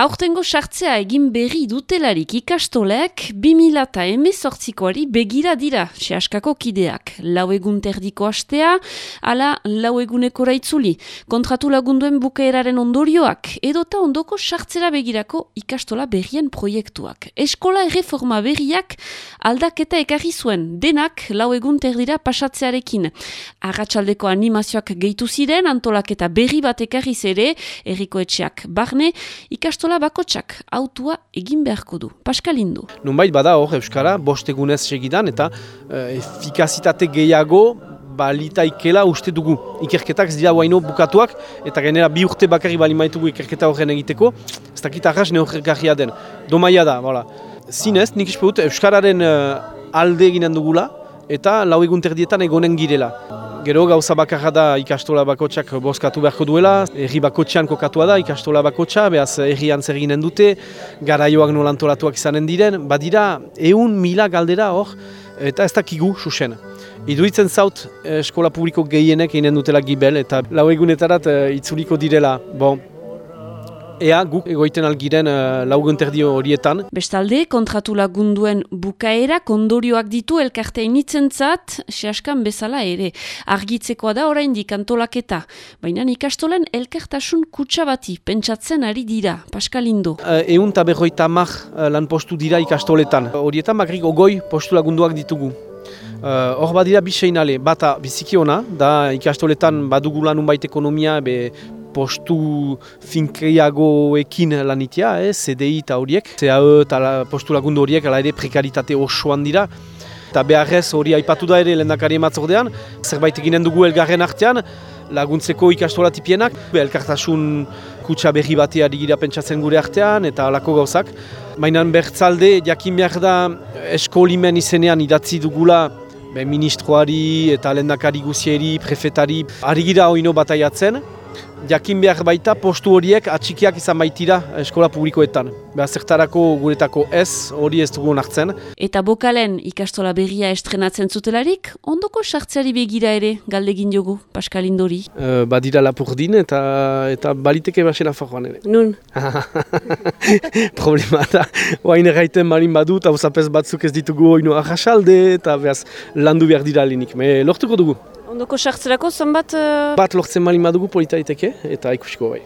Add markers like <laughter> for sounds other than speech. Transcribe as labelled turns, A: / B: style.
A: Aurtengo sartzea egin berri dutelarik ikastolek 2018koari begira dira sehaskako kideak. Lau egun terdiko astea, ala lau eguneko raitzuli. Kontratu lagunduen bukaeraren ondorioak, edota ondoko sartzera begirako ikastola berrien proiektuak. Eskola erreforma berriak aldaketa ekarri zuen, denak lau egun terdira pasatzearekin. Arratxaldeko animazioak gehitu ziren, antolaketa berri bat ekarri zere, erriko etxeak barne, ikastola eskola bakotsak autua egin beharko du. Paskalindu.
B: Nunbait bada hor Euskara, bost egunez segidan eta uh, efikazitate gehiago balitaikela uste dugu. Ikerketak ez dira guaino bukatuak eta genera bi urte bakarri bali maitugu ikerketa horren egiteko. Ez dakit arras neogergarria den. Domaia da, bola. Zinez, nik ispehut Euskararen uh, alde eginen dugula eta lau egun terdietan egonen girela. Gero gauza bakarra da ikastola bakotsak bozkatu beharko duela, erri bakotxean kokatua da ikastola bakotxa, behaz errian zer ginen dute, garaioak nolantolatuak izanen diren, badira eun mila galdera hor, eta ez dakigu susen. Iduritzen zaut eskola publiko gehienek eginen dutela gibel, eta lau egunetarat uh, itzuliko direla. Bon, ea guk egoiten algiren uh, laugun terdio horietan.
A: Bestalde, kontratu lagunduen bukaera kondorioak ditu elkarte initzen zat, sehaskan bezala ere. Argitzekoa da oraindik antolaketa, baina ikastolen elkartasun kutsa bati, pentsatzen ari dira, Paskalindo.
B: Uh, eun taberroita mar uh, lan postu dira ikastoletan. Horietan makrik ogoi postu lagunduak ditugu. Hor uh, badira biseinale, bata biziki ona, da ikastoletan badugu lanun bait ekonomia, be postu finkeiagoekin lanitia, eh, CDI eta horiek. CAE eta postu lagundu horiek, ala ere prekaritate osoan dira. Eta beharrez hori aipatu da ere lehendakari ematzordean, zerbait eginen dugu elgarren artean, laguntzeko ikastola tipienak, elkartasun kutsa berri batea digira pentsatzen gure artean, eta alako gauzak. Baina bertzalde, jakin behar da eskolimen izenean idatzi dugula be, ministroari eta lehendakari guzieri, prefetari, ari gira oino bataiatzen, jakin behar baita postu horiek atxikiak izan baitira eskola publikoetan. Beha zertarako guretako ez, hori ez dugu nartzen.
A: Eta bokalen ikastola berria estrenatzen zutelarik, ondoko sartzeari begira ere galdegin jogu, Pascal Indori?
B: Uh, badira lapurdin eta eta baliteke basena fajoan ere.
A: Nun? <laughs>
B: Problema da, oain erraiten marin badut, hau zapez batzuk ez ditugu oinu ahasalde eta behaz landu behar dira linik. Me lortuko dugu.
A: Ondoko sartzerako zenbat... Uh...
B: Bat lortzen malin badugu politaiteke eta ikusiko bai.